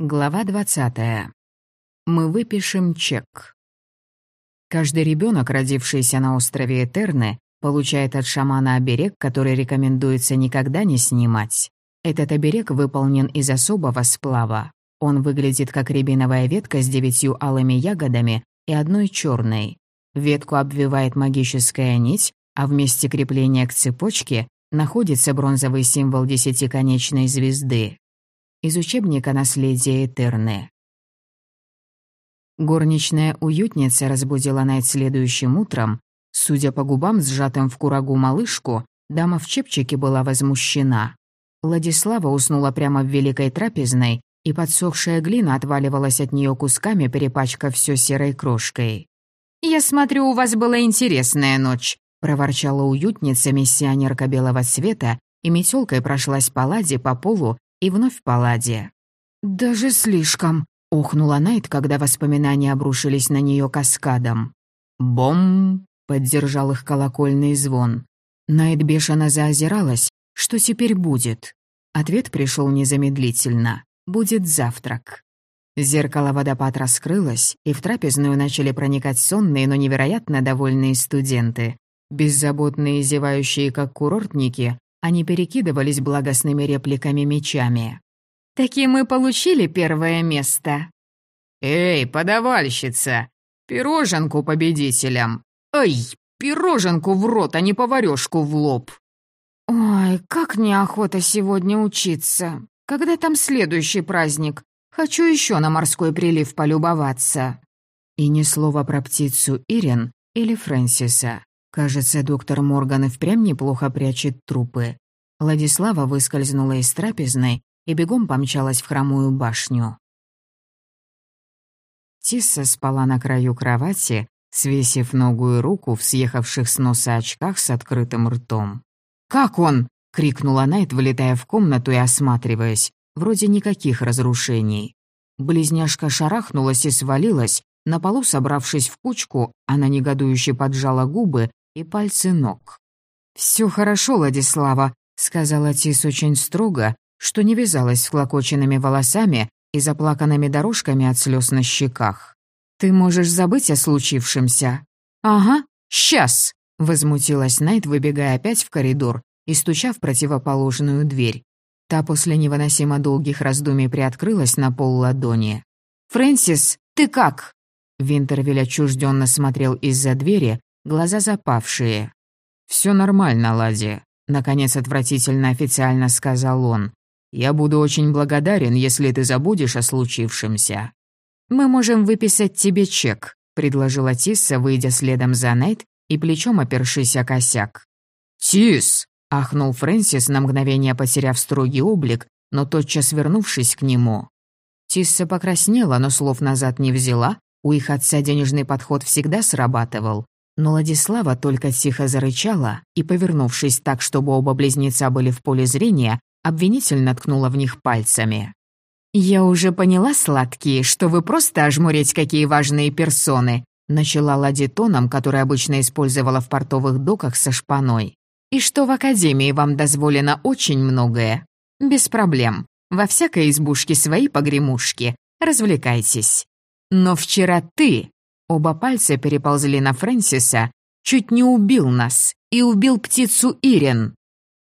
Глава 20. Мы выпишем чек. Каждый ребенок, родившийся на острове Этерны, получает от шамана оберег, который рекомендуется никогда не снимать. Этот оберег выполнен из особого сплава. Он выглядит как рябиновая ветка с девятью алыми ягодами и одной черной. Ветку обвивает магическая нить, а в месте крепления к цепочке находится бронзовый символ десятиконечной звезды из учебника «Наследие Этерны». Горничная уютница разбудила Найт следующим утром. Судя по губам, сжатым в курагу малышку, дама в чепчике была возмущена. Владислава уснула прямо в великой трапезной, и подсохшая глина отваливалась от нее кусками, перепачкав все серой крошкой. «Я смотрю, у вас была интересная ночь», — проворчала уютница миссионерка белого цвета и метелкой прошлась по ладе по полу, и вновь Палладия. «Даже слишком», — ухнула Найт, когда воспоминания обрушились на нее каскадом. «Бом!» — поддержал их колокольный звон. Найт бешено заозиралась. Что теперь будет? Ответ пришел незамедлительно. Будет завтрак. Зеркало водопад раскрылось, и в трапезную начали проникать сонные, но невероятно довольные студенты. Беззаботные, зевающие как курортники, они перекидывались благостными репликами мечами. «Таки мы получили первое место». «Эй, подавальщица! Пироженку победителям! Ой, пироженку в рот, а не поварёшку в лоб!» «Ой, как неохота сегодня учиться. Когда там следующий праздник? Хочу еще на морской прилив полюбоваться». И ни слова про птицу Ирен или Фрэнсиса. Кажется, доктор Морган и впрямь неплохо прячет трупы. Владислава выскользнула из трапезной и бегом помчалась в хромую башню. Тисса спала на краю кровати, свесив ногу и руку в съехавших с носа очках с открытым ртом. «Как он?» — крикнула Найт, вылетая в комнату и осматриваясь. Вроде никаких разрушений. Близняшка шарахнулась и свалилась, на полу собравшись в кучку, она негодующе поджала губы и пальцы ног. «Всё хорошо, Владислава», — сказала Тис очень строго, что не вязалась с клокоченными волосами и заплаканными дорожками от слёз на щеках. «Ты можешь забыть о случившемся?» «Ага, сейчас!» — возмутилась Найт, выбегая опять в коридор и стуча в противоположную дверь. Та после невыносимо долгих раздумий приоткрылась на пол ладони. «Фрэнсис, ты как?» Винтервиль отчужденно смотрел из-за двери, глаза запавшие. «Все нормально, Лади», — наконец отвратительно официально сказал он. «Я буду очень благодарен, если ты забудешь о случившемся». «Мы можем выписать тебе чек», — предложила Тисса, выйдя следом за Найт и плечом опершись о косяк. «Тисс!» — ахнул Фрэнсис, на мгновение потеряв строгий облик, но тотчас вернувшись к нему. Тисса покраснела, но слов назад не взяла, у их отца денежный подход всегда срабатывал. Но Ладислава только тихо зарычала и, повернувшись так, чтобы оба близнеца были в поле зрения, обвинительно ткнула в них пальцами. «Я уже поняла, сладкие, что вы просто ожмуреть какие важные персоны», начала Лади тоном, который обычно использовала в портовых доках со шпаной. «И что в академии вам дозволено очень многое. Без проблем. Во всякой избушке свои погремушки. Развлекайтесь. Но вчера ты Оба пальца переползли на Фрэнсиса. «Чуть не убил нас. И убил птицу Ирен».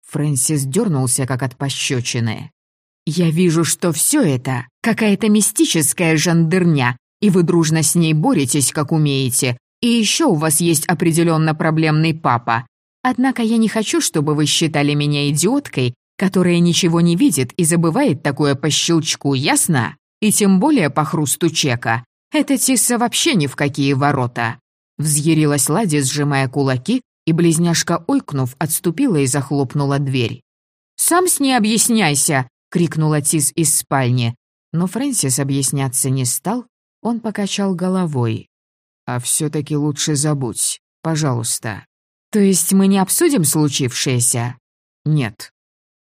Фрэнсис дернулся, как от пощечины. «Я вижу, что все это какая-то мистическая жандырня, и вы дружно с ней боретесь, как умеете. И еще у вас есть определенно проблемный папа. Однако я не хочу, чтобы вы считали меня идиоткой, которая ничего не видит и забывает такое по щелчку, ясно? И тем более по хрусту чека. Эта Тисса вообще ни в какие ворота!» Взъярилась Лади, сжимая кулаки, и близняшка, ойкнув, отступила и захлопнула дверь. «Сам с ней объясняйся!» — крикнула Тис из спальни. Но Фрэнсис объясняться не стал, он покачал головой. «А все-таки лучше забудь, пожалуйста». «То есть мы не обсудим случившееся?» «Нет».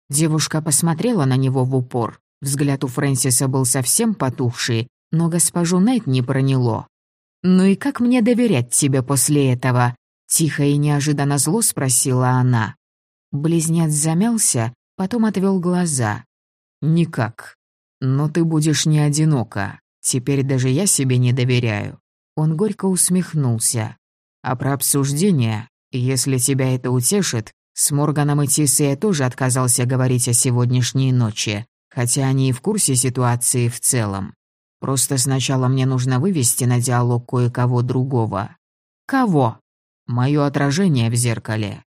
Девушка посмотрела на него в упор. Взгляд у Фрэнсиса был совсем потухший, но госпожу Найт не проняло. «Ну и как мне доверять тебе после этого?» Тихо и неожиданно зло спросила она. Близнец замялся, потом отвел глаза. «Никак. Но ты будешь не одинока. Теперь даже я себе не доверяю». Он горько усмехнулся. «А про обсуждение, если тебя это утешит, с Морганом и Тиссой тоже отказался говорить о сегодняшней ночи, хотя они и в курсе ситуации в целом. Просто сначала мне нужно вывести на диалог кое-кого другого. Кого? Моё отражение в зеркале.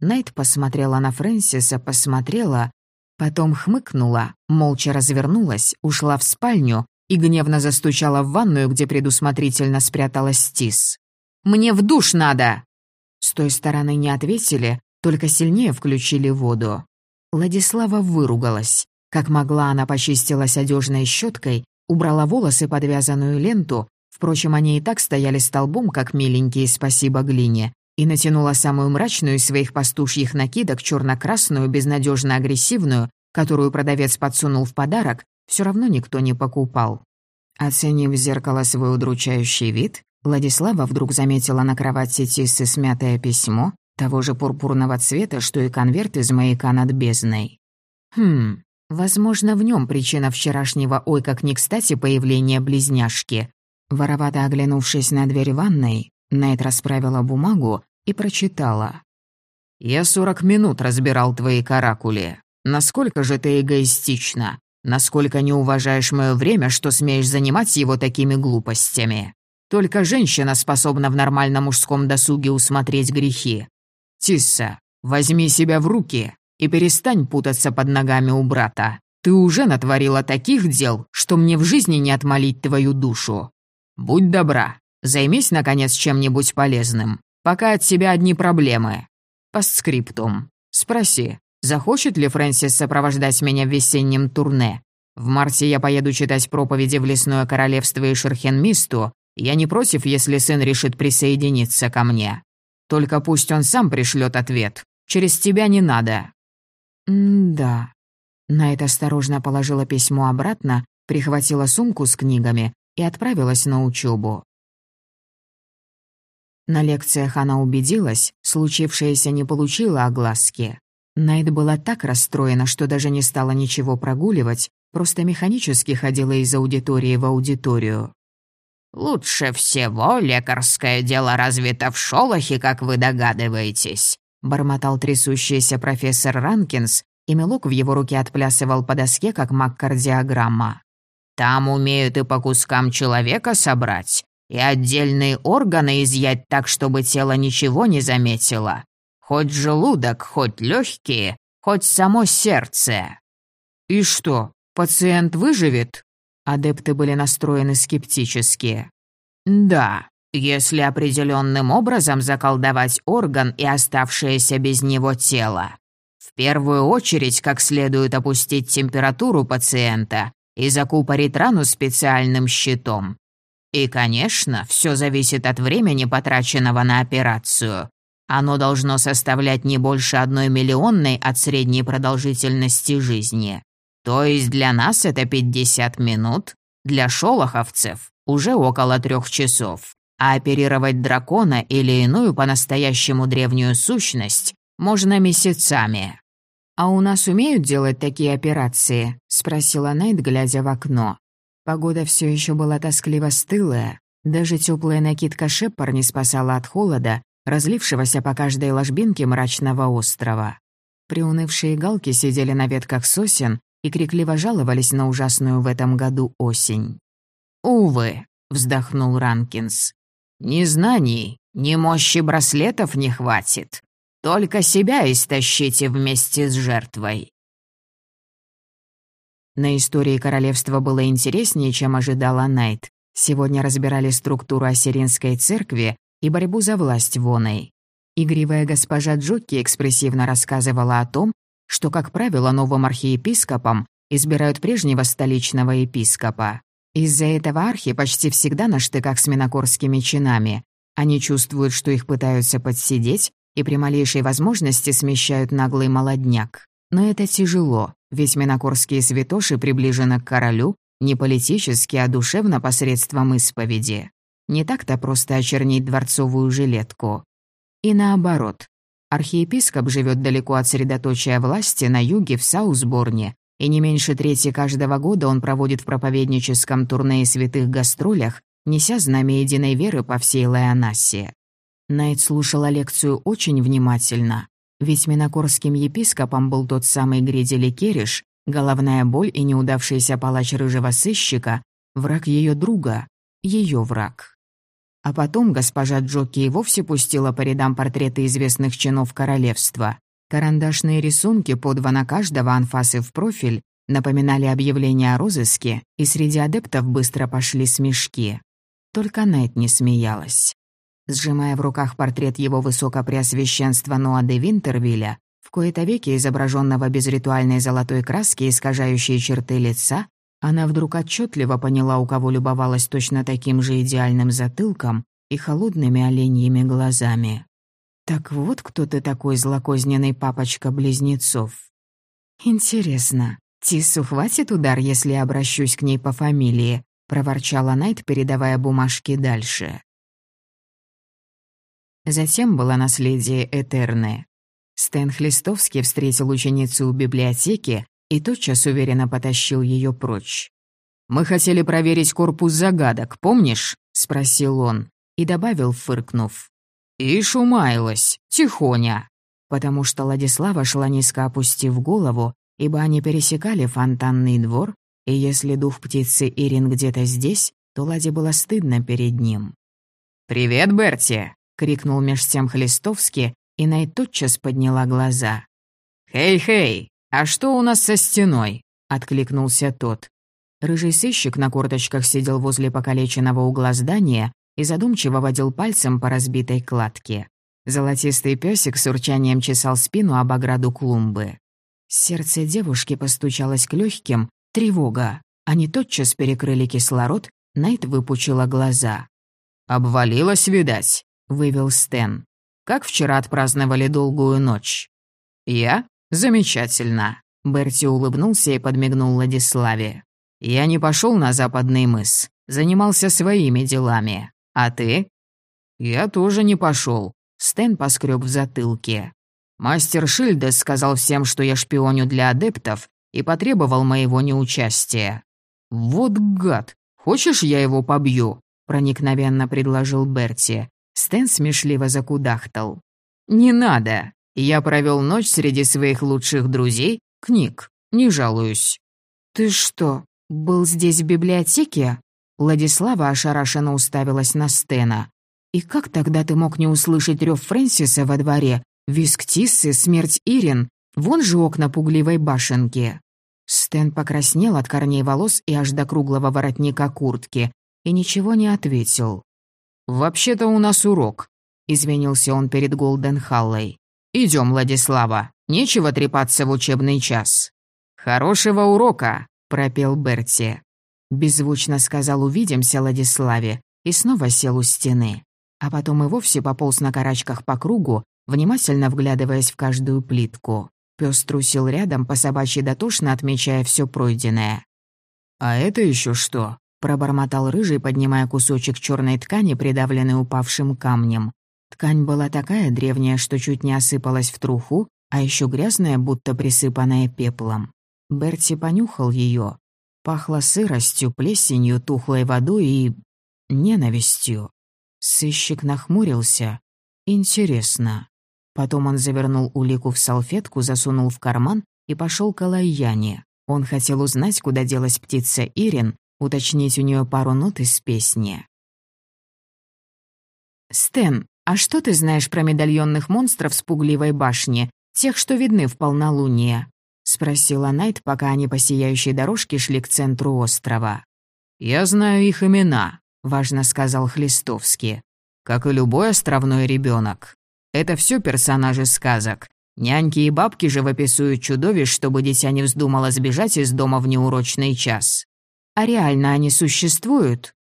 Найт посмотрела на Фрэнсиса, посмотрела, потом хмыкнула, молча развернулась, ушла в спальню и гневно застучала в ванную, где предусмотрительно спряталась Тис. «Мне в душ надо!» С той стороны не ответили, только сильнее включили воду. Владислава выругалась. Как могла, она почистилась одежной щеткой, убрала волосы подвязанную ленту, впрочем, они и так стояли столбом, как миленькие «спасибо глине», и натянула самую мрачную из своих пастушьих накидок, черно-красную, безнадежно агрессивную, которую продавец подсунул в подарок, все равно никто не покупал. Оценив в зеркало свой удручающий вид, Владислава вдруг заметила на кровати Тиссы смятое письмо, того же пурпурного цвета, что и конверт из маяка над бездной. Хм, возможно, в нем причина вчерашнего ой как не кстати появления близняшки. Воровато оглянувшись на дверь ванной, Найт расправила бумагу и прочитала. «Я сорок минут разбирал твои каракули. Насколько же ты эгоистична? Насколько не уважаешь мое время, что смеешь занимать его такими глупостями? Только женщина способна в нормальном мужском досуге усмотреть грехи. Тисса, возьми себя в руки и перестань путаться под ногами у брата. Ты уже натворила таких дел, что мне в жизни не отмолить твою душу. Будь добра, займись, наконец, чем-нибудь полезным пока от тебя одни проблемы. Постскриптум. Спроси, захочет ли Фрэнсис сопровождать меня в весеннем турне? В марте я поеду читать проповеди в Лесное Королевство и Шерхенмисту. Я не против, если сын решит присоединиться ко мне. Только пусть он сам пришлет ответ. Через тебя не надо». «М-да». Найт осторожно положила письмо обратно, прихватила сумку с книгами и отправилась на учебу. На лекциях она убедилась, случившееся не получило огласки. Найт была так расстроена, что даже не стала ничего прогуливать, просто механически ходила из аудитории в аудиторию. «Лучше всего лекарское дело развито в шолохе, как вы догадываетесь», бормотал трясущийся профессор Ранкинс, и мелок в его руке отплясывал по доске, как маг-кардиограмма. «Там умеют и по кускам человека собрать, и отдельные органы изъять так, чтобы тело ничего не заметило. Хоть желудок, хоть легкие, хоть само сердце. И что, пациент выживет? Адепты были настроены скептически. Да, если определенным образом заколдовать орган и оставшееся без него тело. В первую очередь, как следует опустить температуру пациента и закупорить рану специальным щитом, и, конечно, все зависит от времени, потраченного на операцию. Оно должно составлять не больше одной миллионной от средней продолжительности жизни. То есть для нас это 50 минут, для шолоховцев уже около трех часов. А оперировать дракона или иную по-настоящему древнюю сущность можно месяцами. «А у нас умеют делать такие операции?» — спросила Найт, глядя в окно. Погода все еще была тоскливо стылая, даже теплая накидка Шеппар не спасала от холода, разлившегося по каждой ложбинке мрачного острова. Приунывшие галки сидели на ветках сосен и крикливо жаловались на ужасную в этом году осень. «Увы», — вздохнул Ранкинс, — «ни знаний, ни мощи браслетов не хватит. Только себя истощите вместе с жертвой. На истории королевства было интереснее, чем ожидала Найт. Сегодня разбирали структуру Ассиринской церкви и борьбу за власть воной. Игривая госпожа Джокки экспрессивно рассказывала о том, что, как правило, новым архиепископом избирают прежнего столичного епископа. Из-за этого архи почти всегда на штыках с минокорскими чинами. Они чувствуют, что их пытаются подсидеть, и при малейшей возможности смещают наглый молодняк. Но это тяжело, ведь минокорские святоши приближены к королю не политически, а душевно посредством исповеди. Не так-то просто очернить дворцовую жилетку. И наоборот. Архиепископ живет далеко от средоточия власти на юге в Саусборне и не меньше трети каждого года он проводит в проповедническом турне и святых гастролях, неся знамя единой веры по всей Леонассе. Найт слушала лекцию очень внимательно, ведь минокорским епископом был тот самый Гридели Кериш, головная боль и неудавшийся палач рыжего сыщика, враг ее друга, ее враг. А потом госпожа Джоки и вовсе пустила по рядам портреты известных чинов королевства. Карандашные рисунки по два на каждого анфасы в профиль напоминали объявление о розыске, и среди адептов быстро пошли смешки. Только Найт не смеялась. Сжимая в руках портрет его высокопреосвященства Ноа де Винтервилля, в кои-то веки изображенного без ритуальной золотой краски, искажающей черты лица, она вдруг отчетливо поняла, у кого любовалась точно таким же идеальным затылком и холодными оленьими глазами. Так вот кто ты такой злокозненный папочка близнецов. Интересно, Тиссу хватит удар, если обращусь к ней по фамилии, проворчала Найт, передавая бумажки дальше. Затем было наследие Этерны. Стэн Хлистовский встретил ученицу у библиотеки и тотчас уверенно потащил ее прочь. «Мы хотели проверить корпус загадок, помнишь?» — спросил он и добавил, фыркнув. «И шумаилась, тихоня!» Потому что Ладислава шла низко опустив голову, ибо они пересекали фонтанный двор, и если дух птицы Ирин где-то здесь, то Ладе было стыдно перед ним. «Привет, Берти!» — крикнул меж тем Хлистовский, и Най тотчас подняла глаза. «Хей-хей, а что у нас со стеной?» — откликнулся тот. Рыжий сыщик на корточках сидел возле покалеченного угла здания и задумчиво водил пальцем по разбитой кладке. Золотистый песик с урчанием чесал спину об ограду клумбы. Сердце девушки постучалось к легким, тревога. Они тотчас перекрыли кислород, Найт выпучила глаза. «Обвалилась, видать», — вывел Стэн. «Как вчера отпраздновали долгую ночь?» «Я? Замечательно», — Берти улыбнулся и подмигнул Владиславе. «Я не пошел на западный мыс, занимался своими делами. А ты?» «Я тоже не пошел. Стэн поскреб в затылке. «Мастер Шильдес сказал всем, что я шпионю для адептов, и потребовал моего неучастия. Вот гад! Хочешь, я его побью?» — проникновенно предложил Берти. Стэн смешливо закудахтал. «Не надо. Я провел ночь среди своих лучших друзей, книг. Не жалуюсь». «Ты что, был здесь в библиотеке?» Владислава ошарашенно уставилась на Стена. «И как тогда ты мог не услышать рев Фрэнсиса во дворе, виск Тиссы, смерть Ирин, вон же окна пугливой башенки?» Стэн покраснел от корней волос и аж до круглого воротника куртки и ничего не ответил. «Вообще-то у нас урок», — извинился он перед Голден Халлой. «Идем, Владислава, нечего трепаться в учебный час». «Хорошего урока», — пропел Берти. Беззвучно сказал «увидимся, Ладиславе» и снова сел у стены. А потом и вовсе пополз на карачках по кругу, внимательно вглядываясь в каждую плитку. Пёс трусил рядом, по собачьи дотошно отмечая все пройденное. «А это еще что?» — пробормотал рыжий, поднимая кусочек черной ткани, придавленный упавшим камнем. Ткань была такая древняя, что чуть не осыпалась в труху, а еще грязная, будто присыпанная пеплом. Берти понюхал ее, Пахло сыростью, плесенью, тухлой водой и... ненавистью. Сыщик нахмурился. Интересно. Потом он завернул улику в салфетку, засунул в карман и пошел к Алайяне. Он хотел узнать, куда делась птица Ирин, уточнить у нее пару нот из песни. «Стэн, а что ты знаешь про медальонных монстров с пугливой башни, тех, что видны в полнолуние?» — спросила Найт, пока они по сияющей дорожке шли к центру острова. «Я знаю их имена», — важно сказал Хлистовский. «Как и любой островной ребенок. Это все персонажи сказок. Няньки и бабки же выписывают чудовищ, чтобы дитя не вздумало сбежать из дома в неурочный час. А реально они существуют?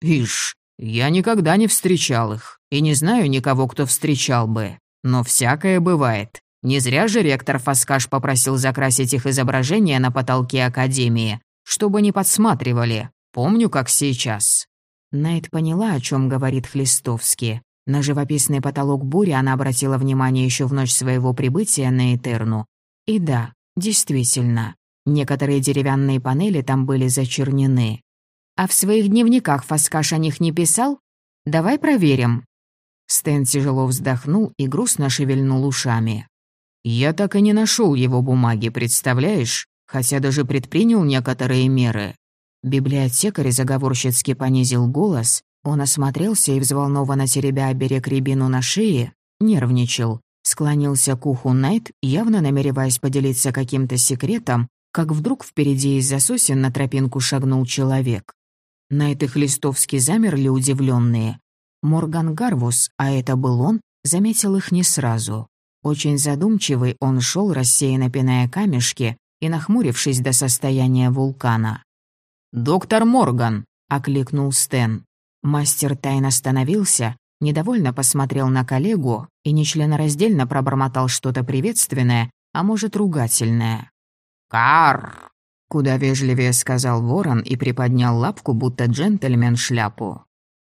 Ишь, я никогда не встречал их, и не знаю никого, кто встречал бы. Но всякое бывает. Не зря же ректор Фаскаш попросил закрасить их изображения на потолке Академии, чтобы не подсматривали. Помню, как сейчас». Найт поняла, о чем говорит Хлистовский. На живописный потолок бури она обратила внимание еще в ночь своего прибытия на Этерну. И да, действительно, Некоторые деревянные панели там были зачернены. «А в своих дневниках Фаскаш о них не писал? Давай проверим». Стэн тяжело вздохнул и грустно шевельнул ушами. «Я так и не нашел его бумаги, представляешь? Хотя даже предпринял некоторые меры». Библиотекарь заговорщицки понизил голос, он осмотрелся и, взволнованно теребя берег рябину на шее, нервничал, склонился к уху Найт, явно намереваясь поделиться каким-то секретом, как вдруг впереди из-за сосен на тропинку шагнул человек. Найт и Хлистовский замерли удивленные. Морган Гарвус, а это был он, заметил их не сразу. Очень задумчивый он шел, рассеянно пиная камешки и нахмурившись до состояния вулкана. «Доктор Морган!» — окликнул Стэн. Мастер тайно остановился, недовольно посмотрел на коллегу и нечленораздельно пробормотал что-то приветственное, а может, ругательное. «Кар!» — куда вежливее сказал ворон и приподнял лапку, будто джентльмен шляпу.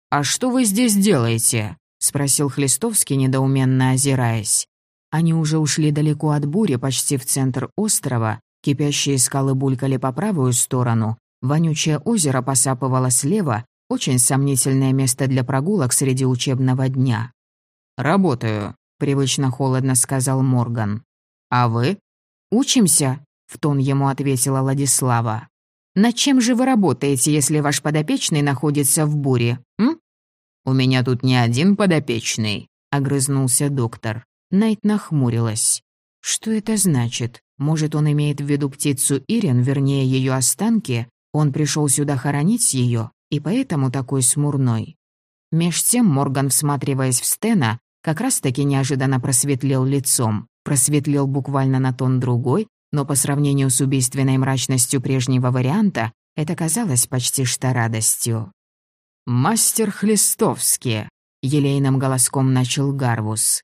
«А что вы здесь делаете?» — спросил Хлистовский, недоуменно озираясь. Они уже ушли далеко от бури, почти в центр острова, кипящие скалы булькали по правую сторону, вонючее озеро посапывало слева, очень сомнительное место для прогулок среди учебного дня. «Работаю», — привычно холодно сказал Морган. «А вы?» «Учимся», — в тон ему ответила Ладислава. Над чем же вы работаете, если ваш подопечный находится в буре, м? У меня тут не один подопечный, огрызнулся доктор. Найт нахмурилась. Что это значит? Может, он имеет в виду птицу Ирен, вернее, ее останки? Он пришел сюда хоронить ее, и поэтому такой смурной. Меж тем Морган, всматриваясь в Стена, как раз-таки неожиданно просветлел лицом, просветлел буквально на тон другой, но по сравнению с убийственной мрачностью прежнего варианта это казалось почти что радостью. «Мастер Хлистовский», — елейным голоском начал Гарвус.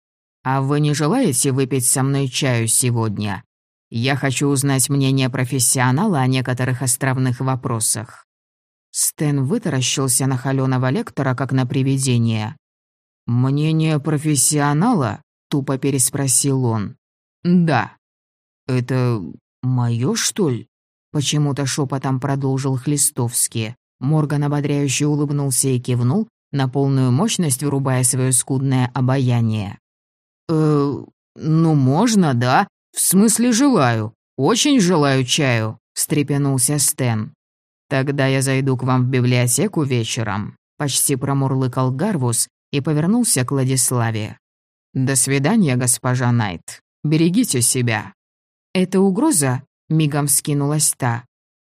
«А вы не желаете выпить со мной чаю сегодня? Я хочу узнать мнение профессионала о некоторых островных вопросах». Стэн вытаращился на холёного лектора, как на привидение. «Мнение профессионала?» — тупо переспросил он. «Да», «Это моё, что ли?» Почему-то шепотом продолжил Хлистовский. Морган ободряюще улыбнулся и кивнул, на полную мощность вырубая свое скудное обаяние. «Э, ну можно, да? В смысле желаю. Очень желаю чаю», — встрепенулся Стэн. «Тогда я зайду к вам в библиотеку вечером», — почти промурлыкал Гарвус и повернулся к Владиславе. «До свидания, госпожа Найт. Берегите себя». «Это угроза?» — мигом скинулась та.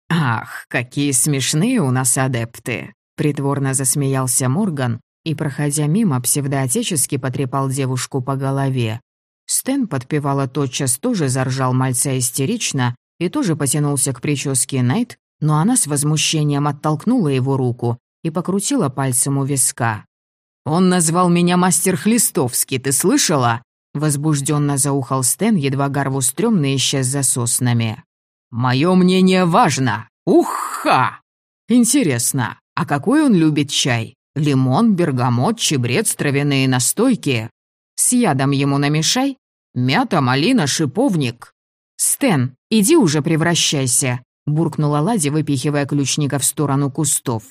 «Ах, какие смешные у нас адепты!» — притворно засмеялся Морган и, проходя мимо, псевдоотечески потрепал девушку по голове. Стэн подпевала тотчас тоже заржал мальца истерично и тоже потянулся к прическе Найт, но она с возмущением оттолкнула его руку и покрутила пальцем у виска. «Он назвал меня мастер Хлистовский, ты слышала? Возбужденно заухал Стэн, едва Гарву стрёмно исчез за соснами. «Мое мнение важно! Уха! Интересно, а какой он любит чай? Лимон, бергамот, чебрец, травяные настойки? С ядом ему намешай? Мята, малина, шиповник?» «Стэн, иди уже превращайся!» — буркнула Лади, выпихивая ключника в сторону кустов.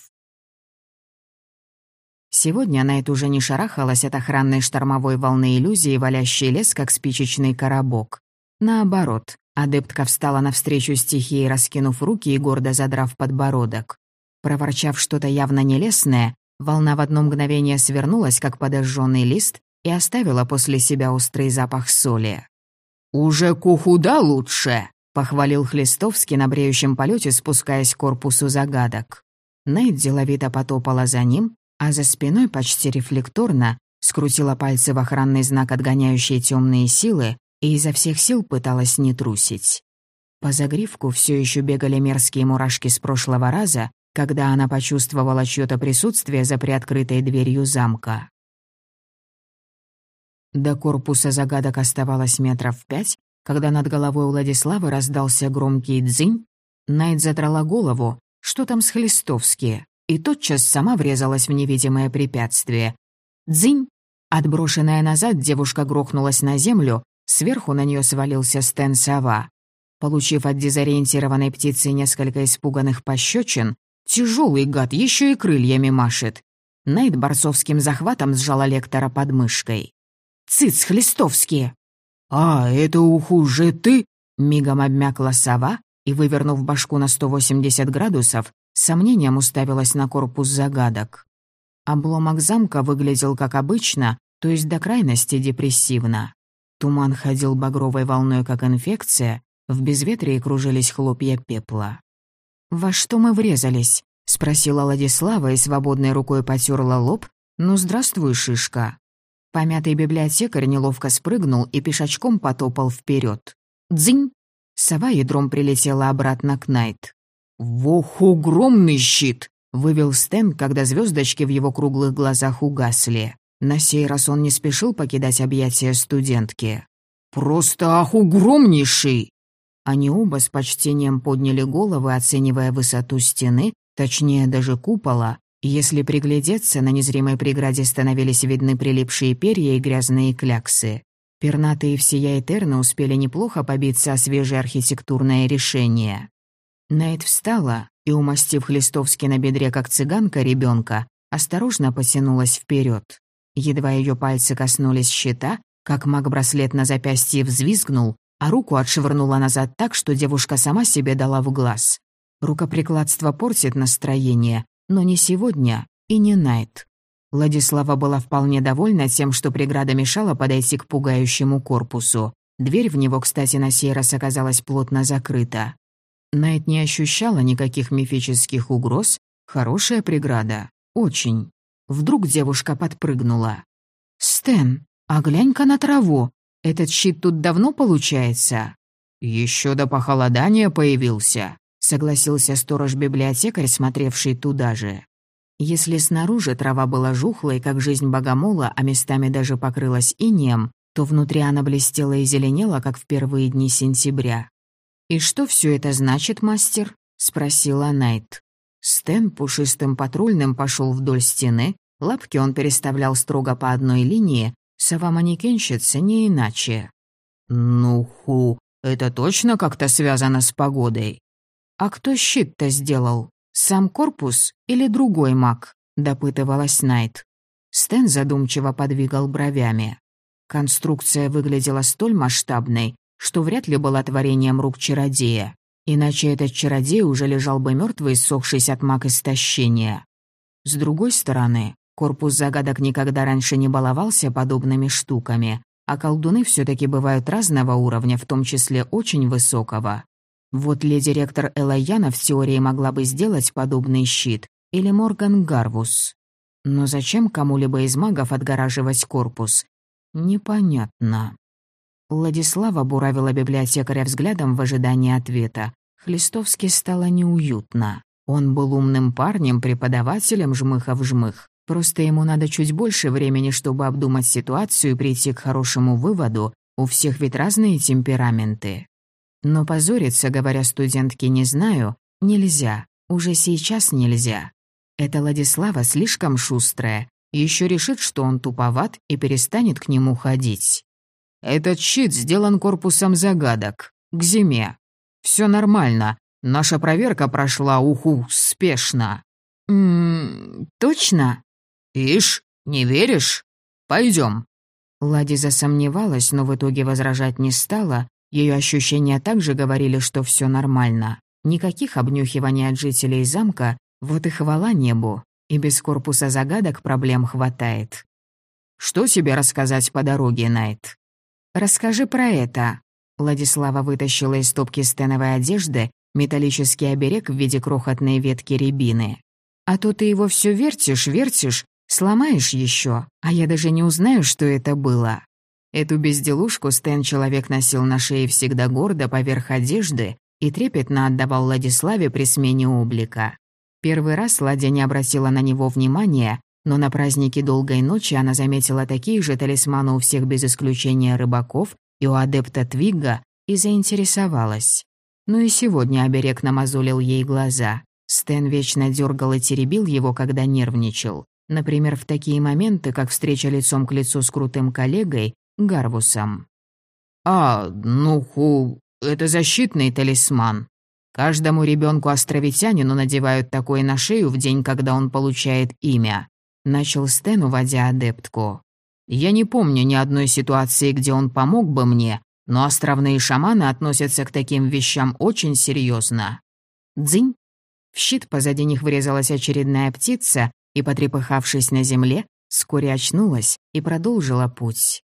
Сегодня Найт уже не шарахалась от охранной штормовой волны иллюзии, валящей лес, как спичечный коробок. Наоборот, адептка встала навстречу стихии, раскинув руки и гордо задрав подбородок. Проворчав что-то явно нелестное, волна в одно мгновение свернулась, как подожженный лист, и оставила после себя острый запах соли. «Уже кухуда лучше!» — похвалил Хлистовский на бреющем полете, спускаясь к корпусу загадок. Найт деловито потопала за ним, а за спиной почти рефлекторно скрутила пальцы в охранный знак, отгоняющий темные силы, и изо всех сил пыталась не трусить. По загривку все еще бегали мерзкие мурашки с прошлого раза, когда она почувствовала чьё-то присутствие за приоткрытой дверью замка. До корпуса загадок оставалось метров пять, когда над головой у Владиславы раздался громкий дзынь. Найт задрала голову, что там с Хлистовски, и тотчас сама врезалась в невидимое препятствие. Дзынь! Отброшенная назад, девушка грохнулась на землю, сверху на нее свалился Стэн Сова. Получив от дезориентированной птицы несколько испуганных пощечин, тяжелый гад еще и крыльями машет. Найт борцовским захватом сжала лектора под мышкой. «Цыц, Хлистовский!» «А, это уху же ты?» Мигом обмякла сова и, вывернув башку на 180 градусов, с сомнением уставилась на корпус загадок. Обломок замка выглядел как обычно, то есть до крайности депрессивно. Туман ходил багровой волной, как инфекция, в безветрии кружились хлопья пепла. «Во что мы врезались?» — спросила Владислава и свободной рукой потерла лоб. «Ну, здравствуй, шишка». Помятый библиотекарь неловко спрыгнул и пешачком потопал вперед. «Дзынь!» Сова ядром прилетела обратно к Найт. «Вох, огромный щит!» — вывел Стэн, когда звездочки в его круглых глазах угасли. На сей раз он не спешил покидать объятия студентки. «Просто ах, огромнейший!» Они оба с почтением подняли головы, оценивая высоту стены, точнее даже купола. Если приглядеться, на незримой преграде становились видны прилипшие перья и грязные кляксы. Пернатые всея Этерна успели неплохо побиться о свежее архитектурное решение. Найт встала и, умастив Хлистовский на бедре, как цыганка ребенка, осторожно потянулась вперед. Едва ее пальцы коснулись щита, как маг-браслет на запястье взвизгнул, а руку отшвырнула назад так, что девушка сама себе дала в глаз. Рукоприкладство портит настроение, но не сегодня и не Найт. Владислава была вполне довольна тем, что преграда мешала подойти к пугающему корпусу. Дверь в него, кстати, на сей раз оказалась плотно закрыта. Найт не ощущала никаких мифических угроз. Хорошая преграда. Очень. Вдруг девушка подпрыгнула. «Стэн, а глянь-ка на траву. Этот щит тут давно получается?» «Еще до похолодания появился», — согласился сторож-библиотекарь, смотревший туда же. Если снаружи трава была жухлой, как жизнь богомола, а местами даже покрылась инеем, то внутри она блестела и зеленела, как в первые дни сентября. «И что все это значит, мастер?» — спросила Найт. Стэн пушистым патрульным пошел вдоль стены, лапки он переставлял строго по одной линии, Сова-манекенщица не иначе. «Ну, ху, это точно как-то связано с погодой?» «А кто щит-то сделал? Сам корпус или другой маг?» — допытывалась Найт. Стэн задумчиво подвигал бровями. Конструкция выглядела столь масштабной, что вряд ли была творением рук чародея. Иначе этот чародей уже лежал бы мертвый, ссохшись от маг истощения. С другой стороны, Корпус загадок никогда раньше не баловался подобными штуками, а колдуны все таки бывают разного уровня, в том числе очень высокого. Вот леди-ректор Элайяна в теории могла бы сделать подобный щит, или Морган Гарвус. Но зачем кому-либо из магов отгораживать корпус? Непонятно. Владислава буравила библиотекаря взглядом в ожидании ответа. Хлистовски стало неуютно. Он был умным парнем, преподавателем жмыха в жмых. Просто ему надо чуть больше времени, чтобы обдумать ситуацию и прийти к хорошему выводу. У всех ведь разные темпераменты. Но позориться, говоря студентке «не знаю», нельзя. Уже сейчас нельзя. Эта Владислава слишком шустрая. Еще решит, что он туповат и перестанет к нему ходить. Этот щит сделан корпусом загадок. К зиме. Все нормально. Наша проверка прошла, уху, спешно. «Ммм, точно?» «Ишь, не веришь? Пойдем». Лади засомневалась, но в итоге возражать не стала. Ее ощущения также говорили, что все нормально. Никаких обнюхиваний от жителей замка, вот и хвала небу. И без корпуса загадок проблем хватает. «Что тебе рассказать по дороге, Найт?» «Расскажи про это». Владислава вытащила из стопки стеновой одежды металлический оберег в виде крохотной ветки рябины. «А то ты его все вертишь, вертишь, Сломаешь еще, а я даже не узнаю, что это было. Эту безделушку Стэн человек носил на шее всегда гордо поверх одежды и трепетно отдавал Владиславе при смене облика. Первый раз Ладя не обратила на него внимания, но на празднике долгой ночи она заметила такие же талисманы у всех без исключения рыбаков и у адепта Твига и заинтересовалась. Ну и сегодня оберег намазолил ей глаза. Стэн вечно дергал и теребил его, когда нервничал. Например, в такие моменты, как встреча лицом к лицу с крутым коллегой, Гарвусом. «А, ну ху, Это защитный талисман. Каждому ребенку-островитянину надевают такой на шею в день, когда он получает имя. Начал Стэн, уводя адептку. Я не помню ни одной ситуации, где он помог бы мне, но островные шаманы относятся к таким вещам очень серьезно. Дзынь. В щит позади них врезалась очередная птица и, потрепыхавшись на земле, вскоре очнулась и продолжила путь.